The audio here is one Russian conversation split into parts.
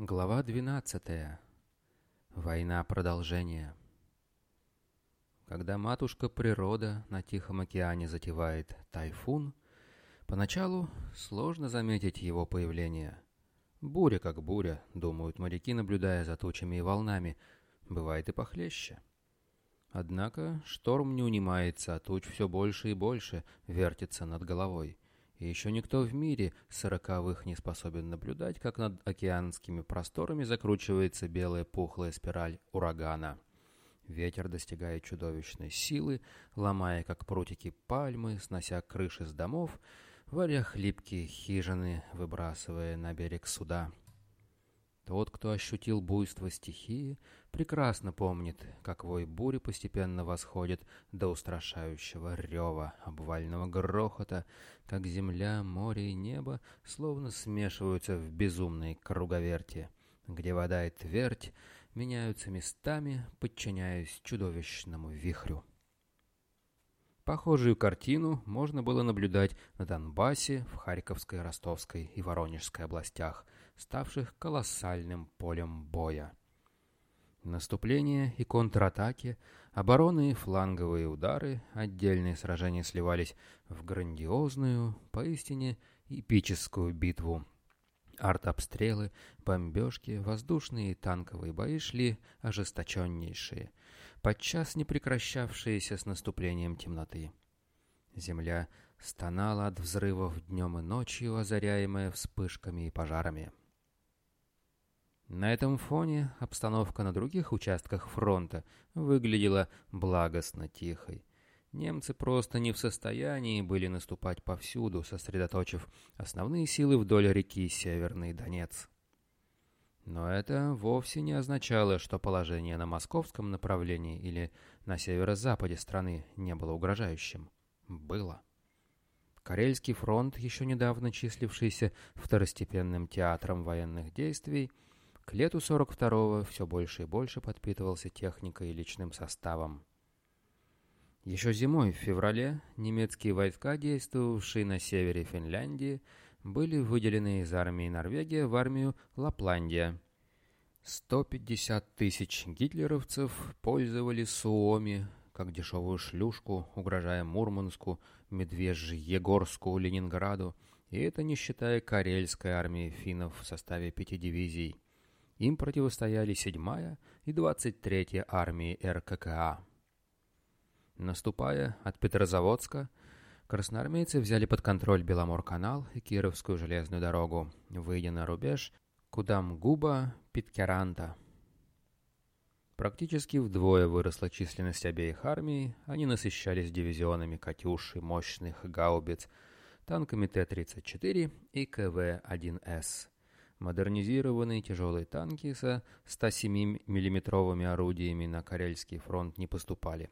Глава 12. Война продолжения. Когда матушка природа на Тихом океане затевает тайфун, поначалу сложно заметить его появление. Буря как буря, думают моряки, наблюдая за тучами и волнами, бывает и похлеще. Однако шторм не унимается, а туч все больше и больше вертится над головой — и еще никто в мире сороковых не способен наблюдать, как над океанскими просторами закручивается белая пухлая спираль урагана. Ветер достигает чудовищной силы, ломая, как прутики пальмы, снося крыши с домов, варя хлипкие хижины, выбрасывая на берег суда. Тот, кто ощутил буйство стихии, прекрасно помнит, как вой бури постепенно восходит до устрашающего рева, обвального грохота, как земля, море и небо словно смешиваются в безумной круговерти, где вода и твердь меняются местами, подчиняясь чудовищному вихрю. Похожую картину можно было наблюдать на Донбассе, в Харьковской, Ростовской и Воронежской областях, ставших колоссальным полем боя. Наступление и контратаки, обороны и фланговые удары, отдельные сражения сливались в грандиозную, поистине эпическую битву. Артобстрелы, бомбежки, воздушные и танковые бои шли ожесточеннейшие – подчас не прекращавшиеся с наступлением темноты. Земля стонала от взрывов днем и ночью, озаряемая вспышками и пожарами. На этом фоне обстановка на других участках фронта выглядела благостно тихой. Немцы просто не в состоянии были наступать повсюду, сосредоточив основные силы вдоль реки Северный Донец. Но это вовсе не означало, что положение на московском направлении или на северо-западе страны не было угрожающим. Было. Карельский фронт, еще недавно числившийся второстепенным театром военных действий, к лету 42-го все больше и больше подпитывался техникой и личным составом. Еще зимой, в феврале, немецкие войска, действовавшие на севере Финляндии, были выделены из армии Норвегии в армию Лапландия. 150 тысяч гитлеровцев пользовали Суоми как дешевую шлюшку, угрожая Мурманску, Медвежьегорску, Ленинграду, и это не считая карельской армии финнов в составе пяти дивизий. Им противостояли 7-я и 23-я армии РККА. Наступая от Петрозаводска, Красноармейцы взяли под контроль Беломор-канал и Кировскую железную дорогу, выйдя на рубеж Кудам-Губа-Питкеранта. Практически вдвое выросла численность обеих армий, они насыщались дивизионами «Катюш» и мощных гаубиц, танками Т-34 и КВ-1С. Модернизированные тяжелые танки со 107 миллиметровыми орудиями на Карельский фронт не поступали,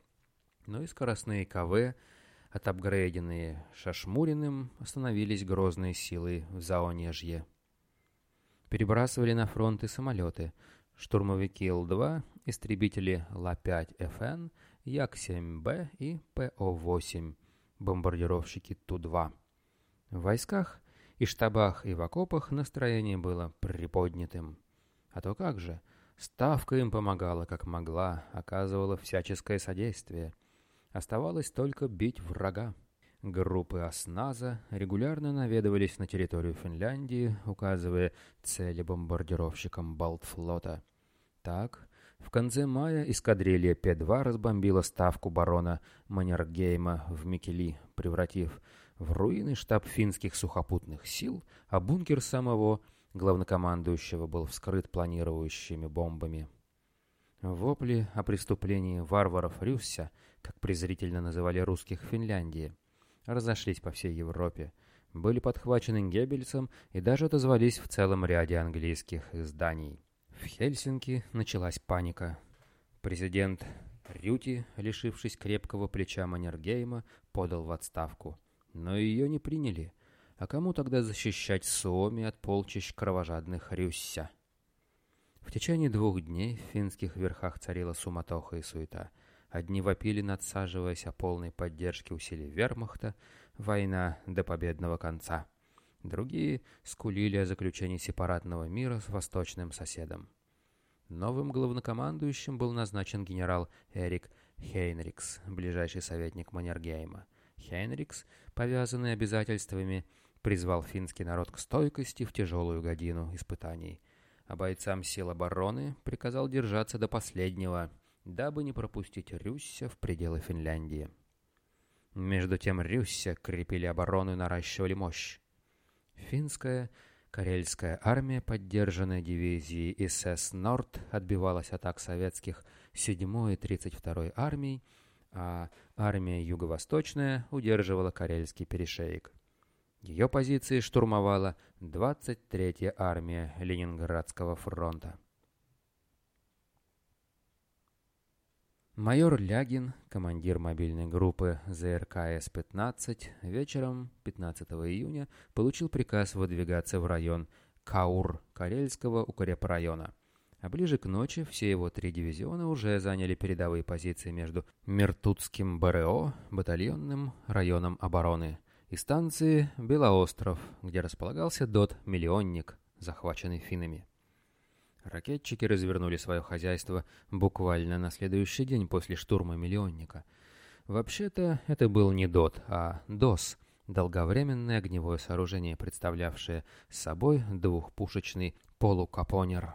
но и скоростные КВ – Отапгрейденные Шашмуриным остановились грозные силы в Заонежье. Перебрасывали на фронты самолеты, штурмовики Л-2, истребители Ла-5ФН, Як-7Б и ПО-8, бомбардировщики Ту-2. В войсках и штабах, и в окопах настроение было приподнятым. А то как же, ставка им помогала как могла, оказывала всяческое содействие – Оставалось только бить врага. Группы осназа регулярно наведывались на территорию Финляндии, указывая цели бомбардировщикам Балтфлота. Так, в конце мая эскадрилья П-2 разбомбила ставку барона Маннергейма в Микели, превратив в руины штаб финских сухопутных сил, а бункер самого главнокомандующего был вскрыт планирующими бомбами. Вопли о преступлении варваров Рюсся, как презрительно называли русских в Финляндии, разошлись по всей Европе, были подхвачены Геббельсом и даже отозвались в целом ряде английских изданий. В Хельсинки началась паника. Президент Рюти, лишившись крепкого плеча Маннергейма, подал в отставку. Но ее не приняли. А кому тогда защищать Суоми от полчищ кровожадных Рюсся? В течение двух дней в финских верхах царила суматоха и суета. Одни вопили, надсаживаясь о полной поддержке усилий вермахта, война до победного конца. Другие скулили о заключении сепаратного мира с восточным соседом. Новым главнокомандующим был назначен генерал Эрик Хейнрикс, ближайший советник Маннергейма. Хейнрикс, повязанный обязательствами, призвал финский народ к стойкости в тяжелую годину испытаний, а бойцам сил обороны приказал держаться до последнего, дабы не пропустить Рюсся в пределы Финляндии. Между тем Рюсся крепили оборону и наращивали мощь. Финская Карельская армия, поддержанная дивизией СС «Норд», отбивалась атак советских 7-й и 32-й армий, а армия Юго-Восточная удерживала Карельский перешеек. Ее позиции штурмовала 23-я армия Ленинградского фронта. Майор Лягин, командир мобильной группы ЗРКС-15, вечером 15 июня получил приказ выдвигаться в район Каур Карельского укрепрайона. А ближе к ночи все его три дивизиона уже заняли передовые позиции между Мертутским БРО, батальонным районом обороны, и станцией Белоостров, где располагался ДОТ-миллионник, захваченный финнами. Ракетчики развернули свое хозяйство буквально на следующий день после штурма миллионника. Вообще-то это был не ДОТ, а ДОС — долговременное огневое сооружение, представлявшее собой двухпушечный полукапонер.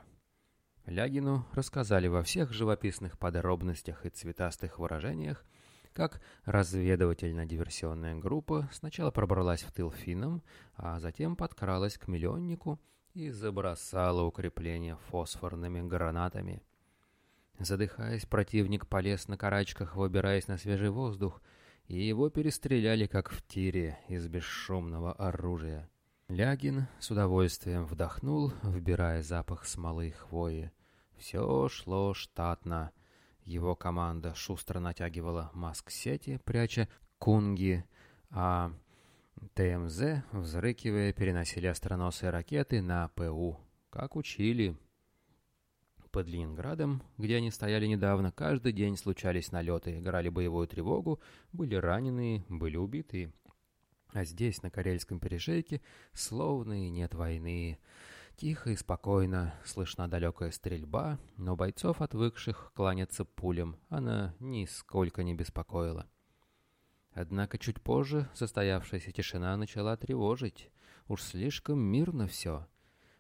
Лягину рассказали во всех живописных подробностях и цветастых выражениях, как разведывательно-диверсионная группа сначала пробралась в тыл финнам, а затем подкралась к миллионнику — и забросала укрепление фосфорными гранатами. Задыхаясь, противник полез на карачках, выбираясь на свежий воздух, и его перестреляли, как в тире, из бесшумного оружия. Лягин с удовольствием вдохнул, вбирая запах смолы и хвои. Все шло штатно. Его команда шустро натягивала маск-сети, пряча кунги, а ТМЗ, взрыкивая, переносили остроносые ракеты на ПУ, как учили. Под Ленинградом, где они стояли недавно, каждый день случались налеты, играли боевую тревогу, были раненые, были убитые. А здесь, на Карельском перешейке, словно и нет войны. Тихо и спокойно, слышна далекая стрельба, но бойцов, отвыкших кланяться пулям, она нисколько не беспокоила. Однако чуть позже состоявшаяся тишина начала тревожить. Уж слишком мирно все.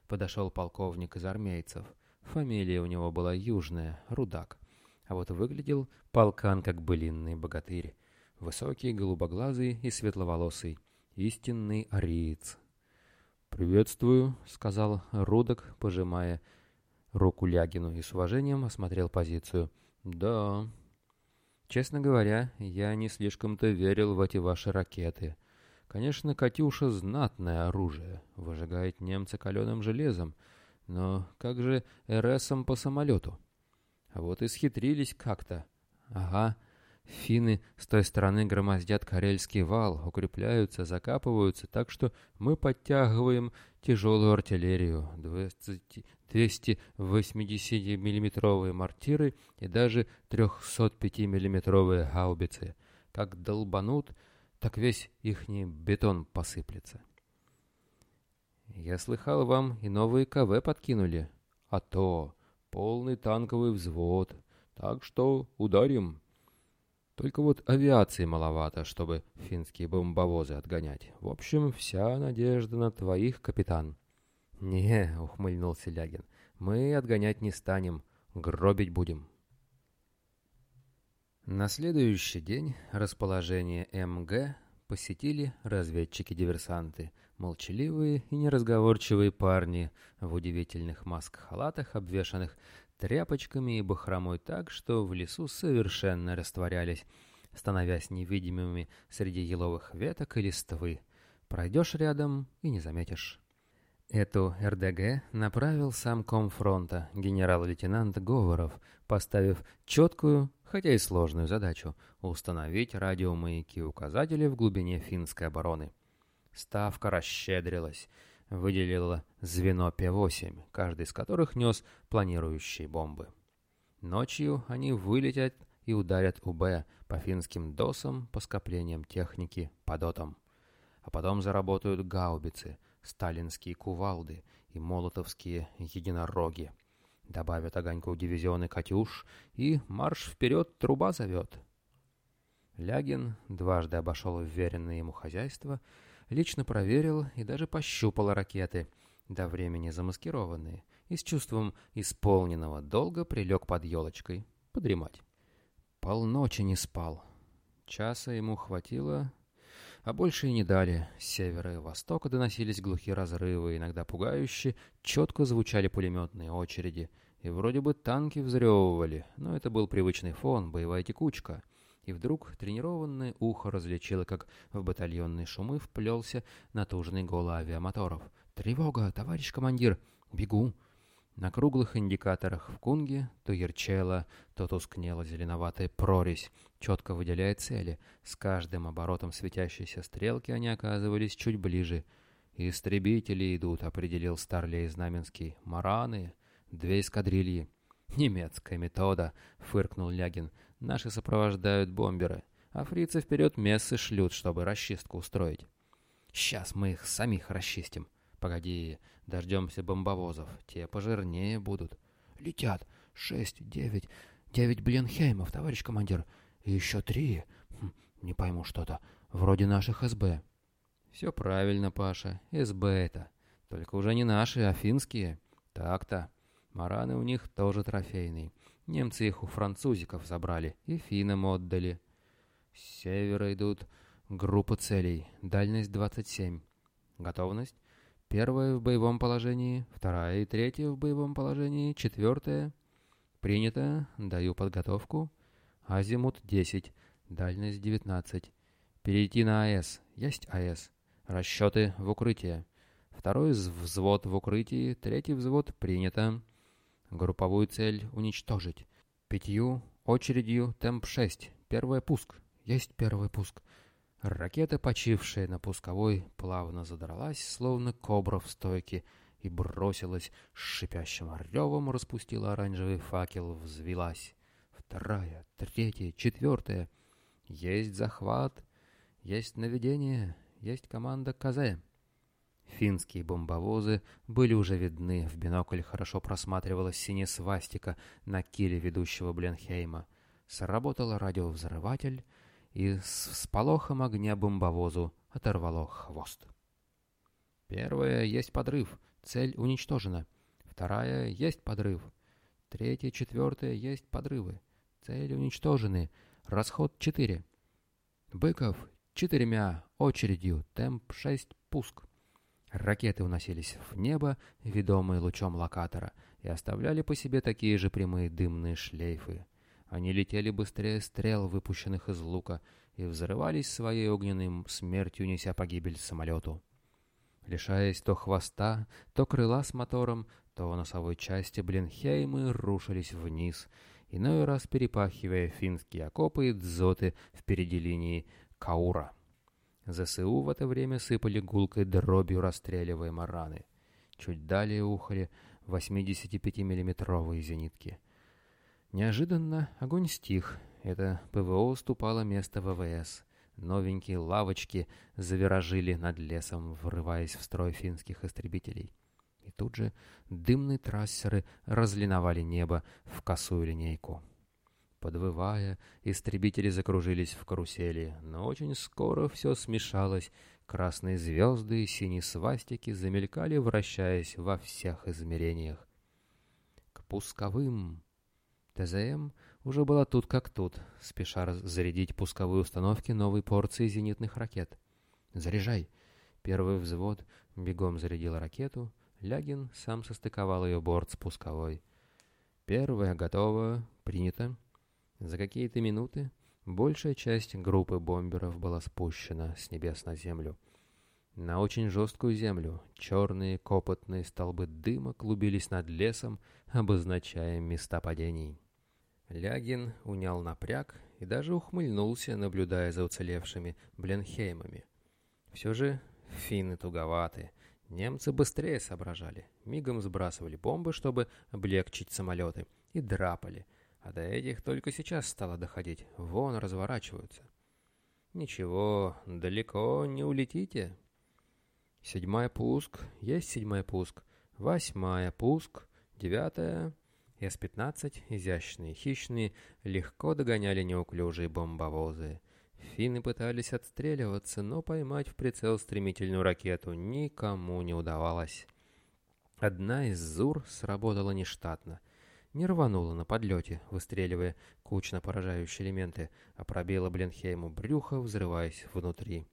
Подошел полковник из армейцев. Фамилия у него была Южная, Рудак. А вот выглядел полкан как былинный богатырь. Высокий, голубоглазый и светловолосый. Истинный ариец. «Приветствую», — сказал Рудок, пожимая руку Лягину и с уважением осмотрел позицию. «Да, Честно говоря, я не слишком-то верил в эти ваши ракеты. Конечно, «Катюша» — знатное оружие, выжигает немца каленым железом, но как же РСом по самолету? А вот и схитрились как-то. Ага, финны с той стороны громоздят Карельский вал, укрепляются, закапываются, так что мы подтягиваем тяжелую артиллерию, 280-миллиметровые мортиры и даже 305-миллиметровые гаубицы. Как долбанут, так весь ихний бетон посыплется. Я слыхал, вам и новые КВ подкинули. А то, полный танковый взвод. Так что ударим. Только вот авиации маловато, чтобы финские бомбовозы отгонять. В общем, вся надежда на твоих, капитан. «Не», — ухмыльнулся Лягин, — «мы отгонять не станем, гробить будем». На следующий день расположение МГ посетили разведчики-диверсанты, молчаливые и неразговорчивые парни в удивительных маск-халатах, обвешанных тряпочками и бахромой так, что в лесу совершенно растворялись, становясь невидимыми среди еловых веток и листвы. Пройдешь рядом и не заметишь. Эту РДГ направил сам комфронта, генерал-лейтенант Говоров, поставив четкую, хотя и сложную задачу — установить радиомаяки указатели в глубине финской обороны. Ставка расщедрилась, выделила звено П-8, каждый из которых нес планирующие бомбы. Ночью они вылетят и ударят УБ по финским досам, по скоплениям техники, по дотам. А потом заработают гаубицы — сталинские кувалды и молотовские единороги. Добавят огоньку дивизионы «Катюш» и марш вперед труба зовет. Лягин дважды обошел вверенное ему хозяйство, лично проверил и даже пощупал ракеты, до времени замаскированные, и с чувством исполненного долга прилег под елочкой подремать. Полночи не спал. Часа ему хватило, а больше и не дали. С севера и востока доносились глухие разрывы, иногда пугающие, четко звучали пулеметные очереди. И вроде бы танки взрёвывали, но это был привычный фон, боевая текучка. И вдруг тренированное ухо различило, как в батальонные шумы вплелся натужный гол авиамоторов. «Тревога, товарищ командир! Бегу!» На круглых индикаторах в кунге то ярчела, то тускнела зеленоватая прорезь, четко выделяя цели. С каждым оборотом светящейся стрелки они оказывались чуть ближе. «Истребители идут», — определил Старлей Знаменский. «Мараны, две эскадрильи». «Немецкая метода», — фыркнул Лягин. «Наши сопровождают бомберы, а фрицы вперед мессы шлют, чтобы расчистку устроить». «Сейчас мы их самих расчистим», Погоди, дождемся бомбовозов, те пожирнее будут. Летят. Шесть, девять, девять Бленхеймов, товарищ командир. И еще три. Хм, не пойму что-то. Вроде наших СБ. Все правильно, Паша. СБ это. Только уже не наши, а финские. Так-то. Мараны у них тоже трофейные. Немцы их у французиков забрали и финнам отдали. С севера идут группа целей. Дальность 27. Готовность? Первая в боевом положении, вторая и третья в боевом положении, четвертая. Принято, даю подготовку. Азимут 10, дальность 19. Перейти на АЭС, есть АЭС. Расчеты в укрытие. Второй взвод в укрытии, третий взвод принято. Групповую цель уничтожить. Пятью, очередью, темп 6. Первый пуск. Есть первый пуск. Ракета, почившая на пусковой, плавно задралась, словно кобра в стойке, и бросилась с шипящим ревом, распустила оранжевый факел, взвелась. Вторая, третья, четвертая. Есть захват, есть наведение, есть команда КЗ. Финские бомбовозы были уже видны, в бинокль хорошо просматривалась синяя свастика на киле ведущего Бленхейма. Сработал радиовзрыватель — и с всполохом огня бомбовозу оторвало хвост. Первая — есть подрыв, цель уничтожена. Вторая — есть подрыв. Третья, четвертая — есть подрывы. Цели уничтожены. Расход четыре. Быков четырьмя очередью, темп шесть пуск. Ракеты уносились в небо, ведомые лучом локатора, и оставляли по себе такие же прямые дымные шлейфы. Они летели быстрее стрел, выпущенных из лука, и взрывались своей огненной смертью, неся погибель самолету. Лишаясь то хвоста, то крыла с мотором, то носовой части Бленхеймы рушились вниз, иной раз перепахивая финские окопы и дзоты впереди линии Каура. ЗСУ в это время сыпали гулкой дробью, расстреливая мараны. Чуть далее ухали 85-миллиметровые зенитки — Неожиданно огонь стих. Это ПВО уступало место ВВС. Новенькие лавочки завиражили над лесом, врываясь в строй финских истребителей. И тут же дымные трассеры разлиновали небо в косую линейку. Подвывая, истребители закружились в карусели, но очень скоро все смешалось. Красные звезды и синие свастики замелькали, вращаясь во всех измерениях. К пусковым ТЗМ уже была тут как тут, спеша зарядить пусковые установки новой порции зенитных ракет. «Заряжай!» Первый взвод бегом зарядил ракету, Лягин сам состыковал ее борт с пусковой. Первая готова, принято. За какие-то минуты большая часть группы бомберов была спущена с небес на землю. На очень жесткую землю черные копотные столбы дыма клубились над лесом, обозначая места падений. Лягин унял напряг и даже ухмыльнулся, наблюдая за уцелевшими Бленхеймами. Все же финны туговаты. Немцы быстрее соображали, мигом сбрасывали бомбы, чтобы облегчить самолеты, и драпали. А до этих только сейчас стало доходить, вон разворачиваются. Ничего, далеко не улетите. Седьмая пуск, есть седьмая пуск, восьмая пуск, девятая... С-15, изящные, хищные, легко догоняли неуклюжие бомбовозы. Финны пытались отстреливаться, но поймать в прицел стремительную ракету никому не удавалось. Одна из ЗУР сработала нештатно. Не рванула на подлете, выстреливая кучно поражающие элементы, а пробила Бленхейму брюхо, взрываясь внутри.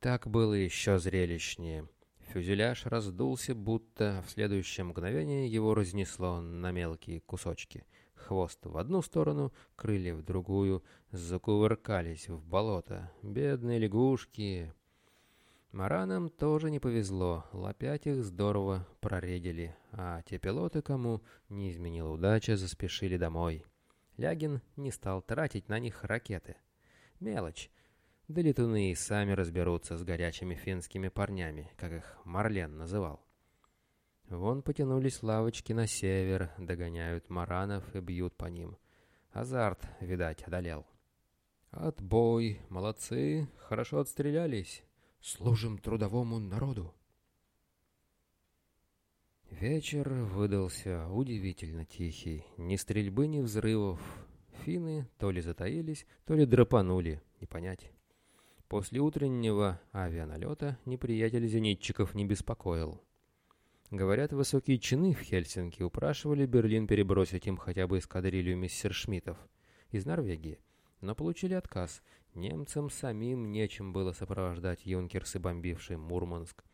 Так было еще зрелищнее. Фюзеляж раздулся, будто в следующее мгновение его разнесло на мелкие кусочки. Хвост в одну сторону, крылья в другую, закувыркались в болото. Бедные лягушки! Маранам тоже не повезло, лопять их здорово проредили, а те пилоты, кому не изменила удача, заспешили домой. Лягин не стал тратить на них ракеты. Мелочь. Да летуны и сами разберутся с горячими финскими парнями, как их Марлен называл. Вон потянулись лавочки на север, догоняют маранов и бьют по ним. Азарт, видать, одолел. Отбой, молодцы, хорошо отстрелялись. Служим трудовому народу. Вечер выдался удивительно тихий. Ни стрельбы, ни взрывов. Финны то ли затаились, то ли драпанули, не понять. После утреннего авианалета неприятель зенитчиков не беспокоил. Говорят, высокие чины в Хельсинки упрашивали Берлин перебросить им хотя бы эскадрилью мессершмиттов из Норвегии, но получили отказ. Немцам самим нечем было сопровождать юнкерсы, бомбившие Мурманск.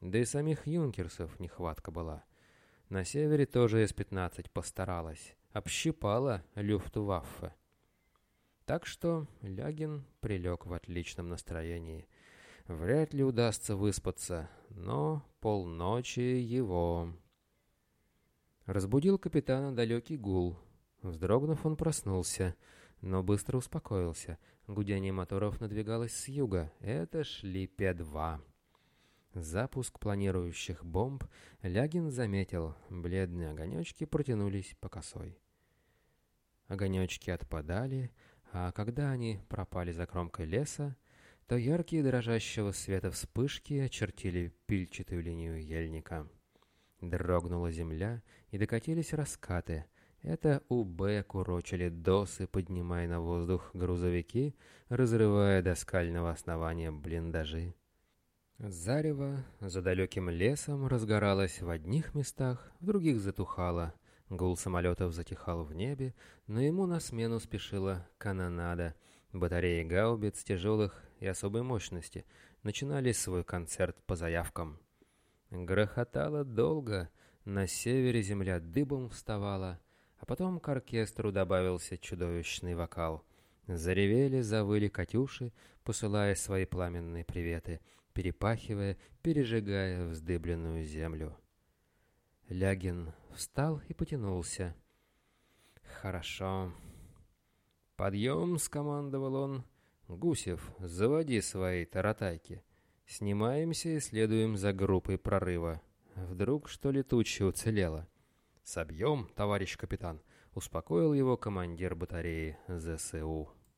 Да и самих юнкерсов нехватка была. На севере тоже С-15 постаралась, общипала Люфтваффе. Так что Лягин прилег в отличном настроении. Вряд ли удастся выспаться, но полночи его... Разбудил капитана далекий гул. Вздрогнув, он проснулся, но быстро успокоился. Гудение моторов надвигалось с юга. Это шли П-2. Запуск планирующих бомб Лягин заметил. Бледные огонечки протянулись по косой. Огонечки отпадали, а когда они пропали за кромкой леса, то яркие дрожащего света вспышки очертили пильчатую линию ельника. Дрогнула земля, и докатились раскаты. Это УБ курочили досы, поднимая на воздух грузовики, разрывая до скального основания блиндажи. Зарево за далеким лесом разгоралось в одних местах, в других затухало — Гул самолетов затихал в небе, но ему на смену спешила канонада. Батареи гаубиц тяжелых и особой мощности начинали свой концерт по заявкам. Грохотало долго, на севере земля дыбом вставала, потом к оркестру добавился чудовищный вокал. Заревели, завыли «Катюши», посылая свои пламенные приветы, перепахивая, пережигая вздыбленную землю. Лягин встал и потянулся. «Хорошо». «Подъем!» — скомандовал он. «Гусев, заводи свои таратайки. Снимаемся и следуем за группой прорыва. Вдруг что летучее уцелело?» «Собьем, товарищ капитан», — успокоил его командир батареи ЗСУ.